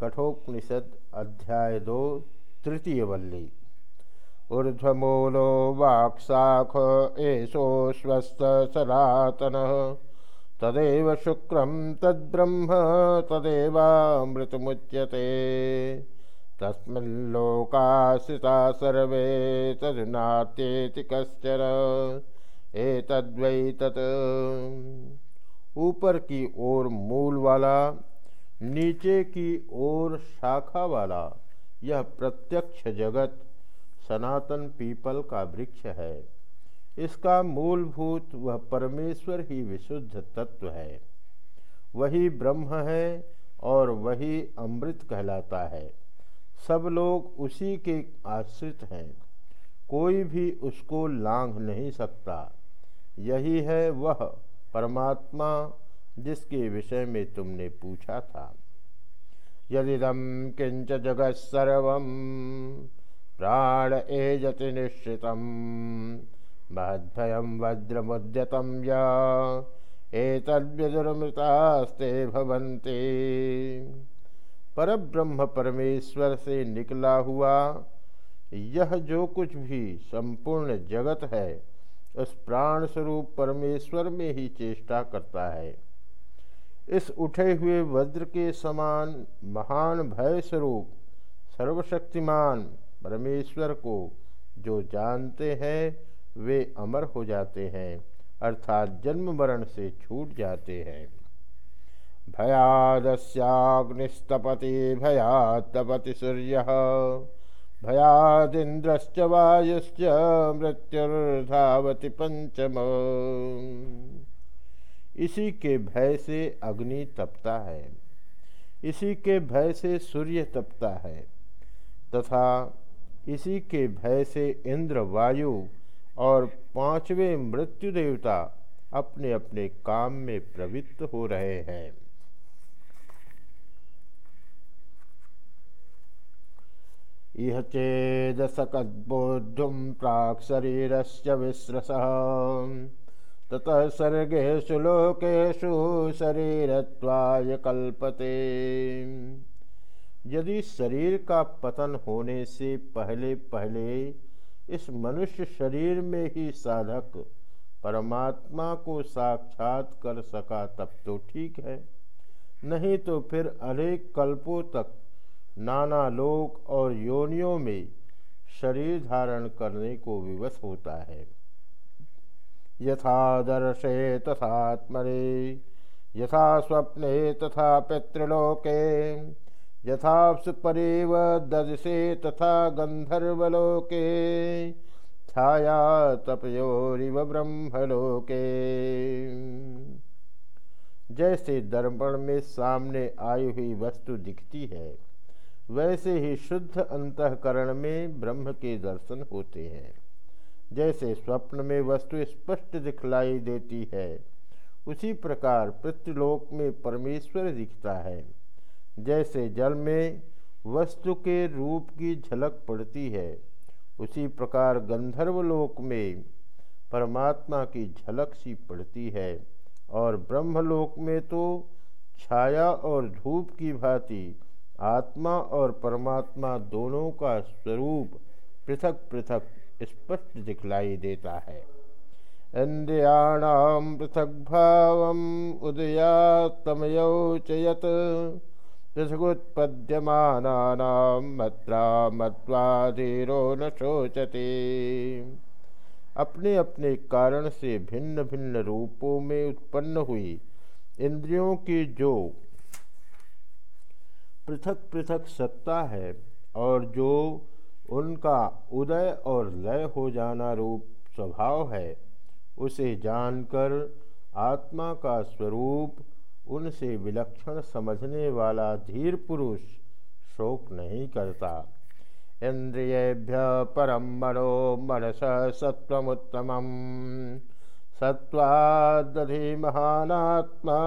कठोपनिषद अध्याय दो, तृतीय वल्ली। ऊर्ध्वमूलो वाक्शाख एषो स्वस्थ सनातन। तदेव शुक्रम तद्ब्रह्म, तदेवामृतमुच्यते। तस्मिल्लोकाश्रिता सर्वे तदनात्येति कश्चन। एतद्वै तत्। ऊपर की ओर मूल वाला नीचे की ओर शाखा वाला यह प्रत्यक्ष जगत सनातन पीपल का वृक्ष है। इसका मूलभूत वह परमेश्वर ही विशुद्ध तत्व है। वही ब्रह्म है और वही अमृत कहलाता है। सब लोग उसी के आश्रित हैं। कोई भी उसको लांघ नहीं सकता। यही है वह परमात्मा जिसके विषय में तुमने पूछा था। यदिदम किंच जगत सर्व, प्राण एजति निश्चित महद्भयम वज्रमुद्यतम यदुर्मृतास्ते भवन्ति। परब्रह्म परमेश्वर से निकला हुआ, यह जो कुछ भी संपूर्ण जगत है, उस प्राण स्वरूप परमेश्वर में ही चेष्टा करता है। इस उठे हुए वज्र के समान महान भय स्वरूप, सर्वशक्तिमान परमेश्वर को जो जानते हैं, वे अमर हो जाते हैं, अर्थात जन्म मरण से छूट जाते हैं। भयादस्याग्निस्तपति भयातपति सूर्य, भयादिन्द्रश्च वायुश्च मृत्युर्धावति पंचम। इसी के भय से अग्नि तपता है। इसी के भय से सूर्य तपता है तथा इसी के भय से इंद्र, वायु और पाँचवें मृत्यु देवता अपने अपने काम में प्रवृत्त हो रहे हैं। इह चेदसकद्बोद्धुम प्राक् शरीर से विस्रस। ततः सर्गेशु लोकेशु शरीरत्वाय कल्पते। यदि शरीर का पतन होने से पहले पहले इस मनुष्य शरीर में ही साधक परमात्मा को साक्षात कर सका तब तो ठीक है। नहीं तो फिर अनेक कल्पों तक नाना लोक और योनियों में शरीर धारण करने को विवश होता है। यथादर्शे तथात्मरे यथा स्वप्ने तथा पितृलोके यथापरिव ददसे तथा गंधर्वलोके छाया तपयोरिव ब्रह्मलोके। जैसे दर्पण में सामने आई हुई वस्तु दिखती है, वैसे ही शुद्ध अंतकरण में ब्रह्म के दर्शन होते हैं। जैसे स्वप्न में वस्तु स्पष्ट दिखलाई देती है, उसी प्रकार पृथ्वीलोक में परमेश्वर दिखता है। जैसे जल में वस्तु के रूप की झलक पड़ती है, उसी प्रकार गंधर्वलोक में परमात्मा की झलक सी पड़ती है, और ब्रह्मलोक में तो छाया और धूप की भांति आत्मा और परमात्मा दोनों का स्वरूप पृथक पृथक स्पष्ट दिखलाई देता है। इंद्रियाणाम पृथक भाव उदयातमयौ चयत पृथगुत्पद्यमानानाम मत्रा मत्वाधीरो न शोचते। अपने अपने कारण से भिन्न भिन्न रूपों में उत्पन्न हुई इंद्रियों की जो पृथक पृथक सत्ता है और जो उनका उदय और लय हो जाना रूप स्वभाव है। उसे जानकर आत्मा का स्वरूप, उनसे विलक्षण समझने वाला धीर पुरुष शोक नहीं करता। इंद्रियेभ्य परम मनो मनस सत्वमुत्तम सत्वादधि महानात्मा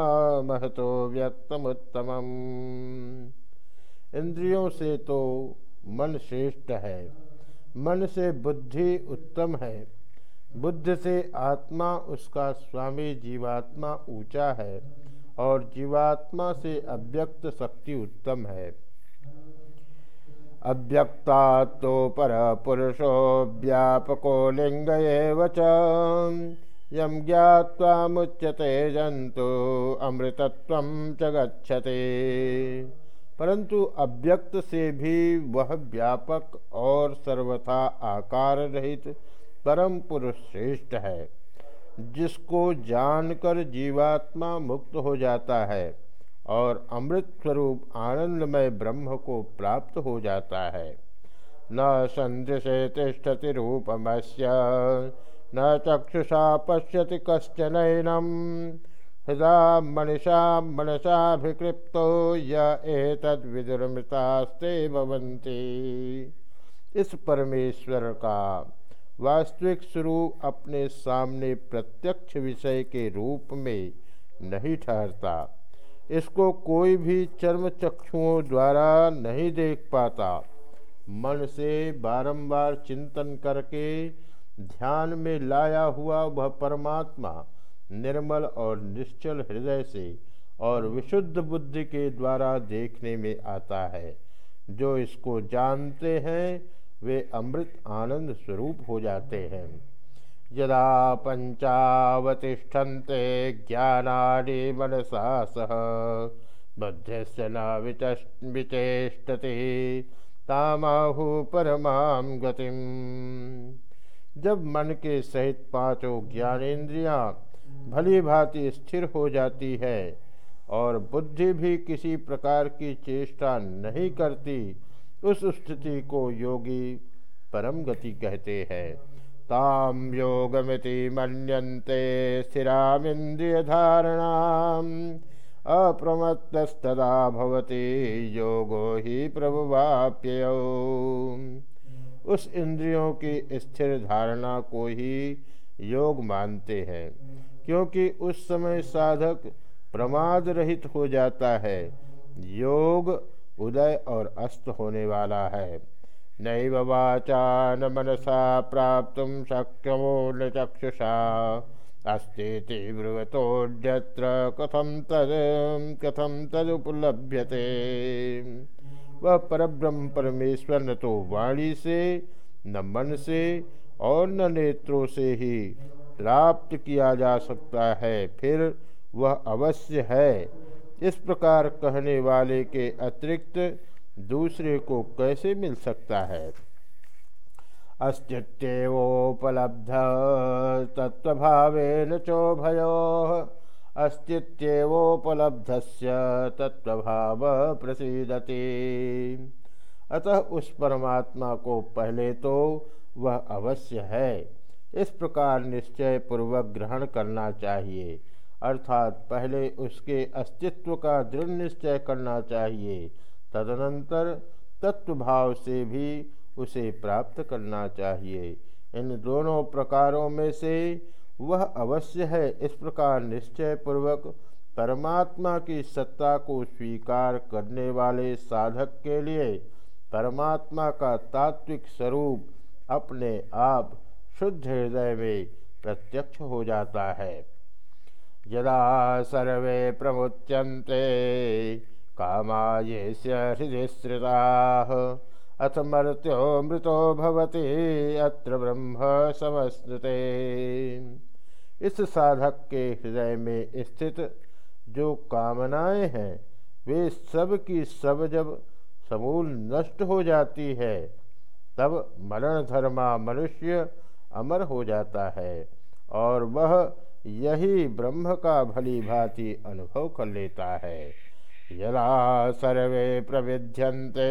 महतो व्यक्तमुत्तम इंद्रियों से तो मन श्रेष्ठ है। मन से बुद्धि उत्तम है। बुद्ध से आत्मा उसका स्वामी जीवात्मा ऊँचा है और जीवात्मा से अव्यक्त शक्ति उत्तम है। अव्यक्ता तो पर पुरुषो व्यापको लिंग यम ज्ञावा मुच्यते जंतु अमृतत्व च परंतु अव्यक्त से भी वह व्यापक और सर्वथा आकार रहित परम पुरुष श्रेष्ठ है, जिसको जानकर जीवात्मा मुक्त हो जाता है और अमृत स्वरूप आनंदमय ब्रह्म को प्राप्त हो जाता है। न संदृशे तिष्ठति रूपमस्य, न चक्षुषा पश्यति कश्चनैनम हृदा मनीषा मनसाभिकृप्तो यदुर्मृतास्ते भवन्ति। इस परमेश्वर का वास्तविक स्वरूप अपने सामने प्रत्यक्ष विषय के रूप में नहीं ठहरता। इसको कोई भी चर्म चक्षुओं द्वारा नहीं देख पाता। मन से बारंबार चिंतन करके ध्यान में लाया हुआ वह परमात्मा निर्मल और निश्चल हृदय से और विशुद्ध बुद्धि के द्वारा देखने में आता है। जो इसको जानते हैं, वे अमृत आनंद स्वरूप हो जाते हैं। यदा पंचावतिष्ठन्ते ज्ञानानि मनसा सह बद्धस्य न विचेष्टते तामाहु परमाम गतिम। जब मन के सहित पाँचों ज्ञानेन्द्रियाँ भली भांति स्थिर हो जाती है और बुद्धि भी किसी प्रकार की चेष्टा नहीं करती, उस स्थिति को योगी परम गति कहते हैं। ताम योगमिति मनते स्थिरामिंद्रिय धारणा अप्रमत्तस्तदा भवति योगो ही प्रभुवाप्य उस इंद्रियों की स्थिर धारणा को ही योग मानते हैं। क्योंकि उस समय साधक प्रमाद रहित हो जाता है। योग उदय और अस्त होने वाला है। नैव वाचा न मनसा प्राप्त शक्यमो न चक्षुषा। अस्ती ब्रुवतोड्यत्र कथम तद कथम तदुपलभ्यते। वह परब्रह्म परमेश्वर न तो वाणी से, न मन से और न नेत्रों से ही प्राप्त किया जा सकता है, फिर वह अवश्य है। इस प्रकार कहने वाले के अतिरिक्त दूसरे को कैसे मिल सकता है? अस्तित्वपलब्ध तत्वभावेन चोभयो। अस्तित्वोपलब्ध तत्वभाव प्रसिदति। अतः उस परमात्मा को पहले तो वह अवश्य है। इस प्रकार निश्चय पूर्वक ग्रहण करना चाहिए। अर्थात पहले उसके अस्तित्व का दृढ़ निश्चय करना चाहिए। तदनंतर तत्वभाव से भी उसे प्राप्त करना चाहिए। इन दोनों प्रकारों में से वह अवश्य है। इस प्रकार निश्चय पूर्वक परमात्मा की सत्ता को स्वीकार करने वाले साधक के लिए परमात्मा का तात्विक स्वरूप अपने आप शुद्ध हृदय में प्रत्यक्ष हो जाता है। यदा सर्वे प्रमुच्यन्ते कामायेस्य हृदय श्रिताः अथ मर्त्यो मृतो भवति, अत्र ब्रह्म समस्ते इस साधक के हृदय में स्थित जो कामनाएँ हैं, वे सब की सब जब समूल नष्ट हो जाती है, तब मरण धर्मा मनुष्य अमर हो जाता है और वह यही ब्रह्म का भली भांति अनुभव कर लेता है। यदा सर्वे प्रविध्यन्ते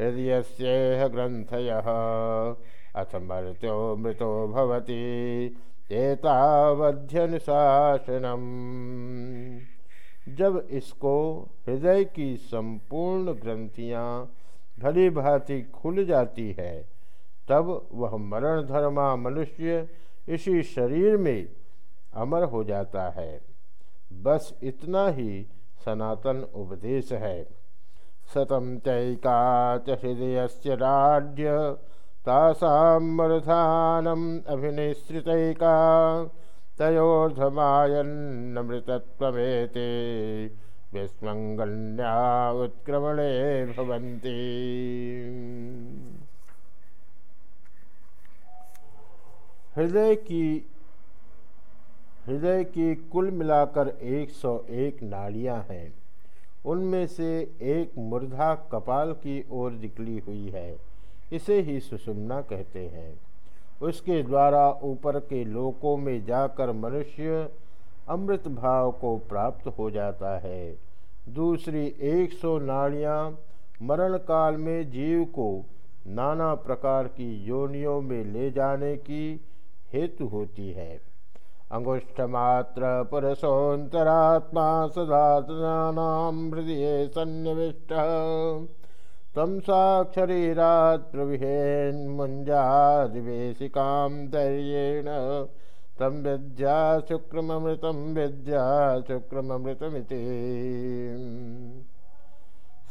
हृदय से ग्रंथय मृत्यो मृतो भवति, एतावध्यनुशासनम। जब इसको हृदय की संपूर्ण ग्रंथियाँ भली भांति खुल जाती है तब वह मरण धर्मा मनुष्य इसी शरीर में अमर हो जाता है। बस इतना ही सनातन उपदेश है। सतम चैका हृदय से राज्य तासामृधानम तयोर्धमायन्नमृतत्वेते विस्मंगन्या उत्क्रमणे भवन्ति। हृदय की हृदय की कुल मिलाकर 101 नाड़ियाँ हैं। उनमें से एक मुर्धा कपाल की ओर निकली हुई है। इसे ही सुषुम्ना कहते हैं। उसके द्वारा ऊपर के लोकों में जाकर मनुष्य अमृत भाव को प्राप्त हो जाता है। दूसरी एक सौ नाड़ियाँ मरण काल में जीव को नाना प्रकार की योनियों में ले जाने की हेतु होती है। अंगुष्ठमात्र पुरुषोन्तरात्मा सदातनानां हृदय सन्निविष्ट। तम साक्षरीरात् प्रविहेन्मुञ्जादिवेशिकां धैर्येण। तम विद्या शुक्रमृतम विद्या शुक्रमृतमिति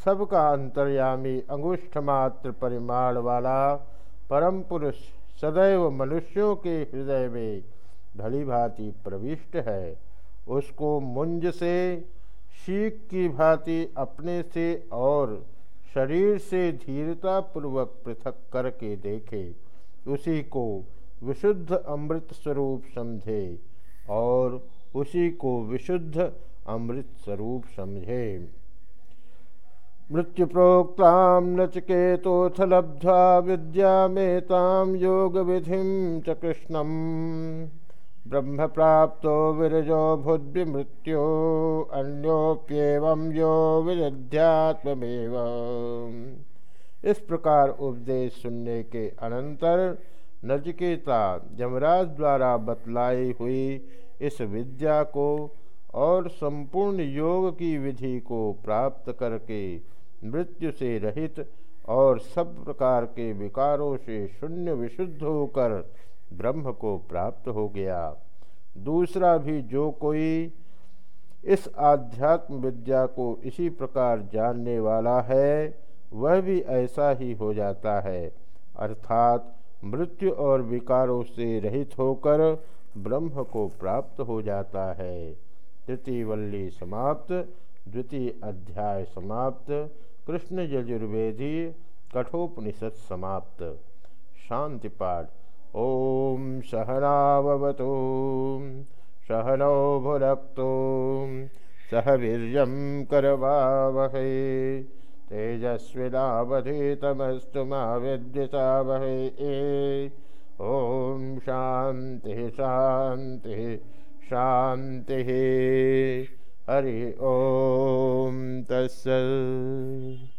सबका अंतर्यामी अंगुष्ठ मात्र परिमाण वाला परम पुरुष सदैव मनुष्यों के हृदय में भली भांति प्रविष्ट है। उसको मुंज से, शीख की भांति अपने से और शरीर से धीरता पूर्वक पृथक करके देखे, उसी को विशुद्ध अमृत स्वरूप समझे और उसी को विशुद्ध अमृत स्वरूप समझे। मृत्यु प्रोक्ता नचकेतोथ लब्ध्वा विद्यामेतां योग विधि च कृष्णम्। ब्रह्म प्राप्त विरजो भूद्विमृत्यो अन्योप्येवं यो विरध्यात्मेव इस प्रकार उपदेश सुनने के अनंतर नचिकेता जमराज द्वारा बतलाई हुई इस विद्या को और संपूर्ण योग की विधि को प्राप्त करके मृत्यु से रहित और सब प्रकार के विकारों से शून्य विशुद्ध होकर ब्रह्म को प्राप्त हो गया। दूसरा भी जो कोई इस आध्यात्म विद्या को इसी प्रकार जानने वाला है, वह भी ऐसा ही हो जाता है। अर्थात मृत्यु और विकारों से रहित होकर ब्रह्म को प्राप्त हो जाता है। तृतीय वल्ली समाप्त, द्वितीय अध्याय समाप्त। कृष्ण यजुर्वेदी कठोपनिषद समाप्त। शांति पाठ। ओम सहनावतु सहनौ भुनक्तु सह वीर करवावहे। तेजस्विनावधीतमस्तु मा विद्युषावहे ओम शांति शांति शांति। हरि ओम तस्सत्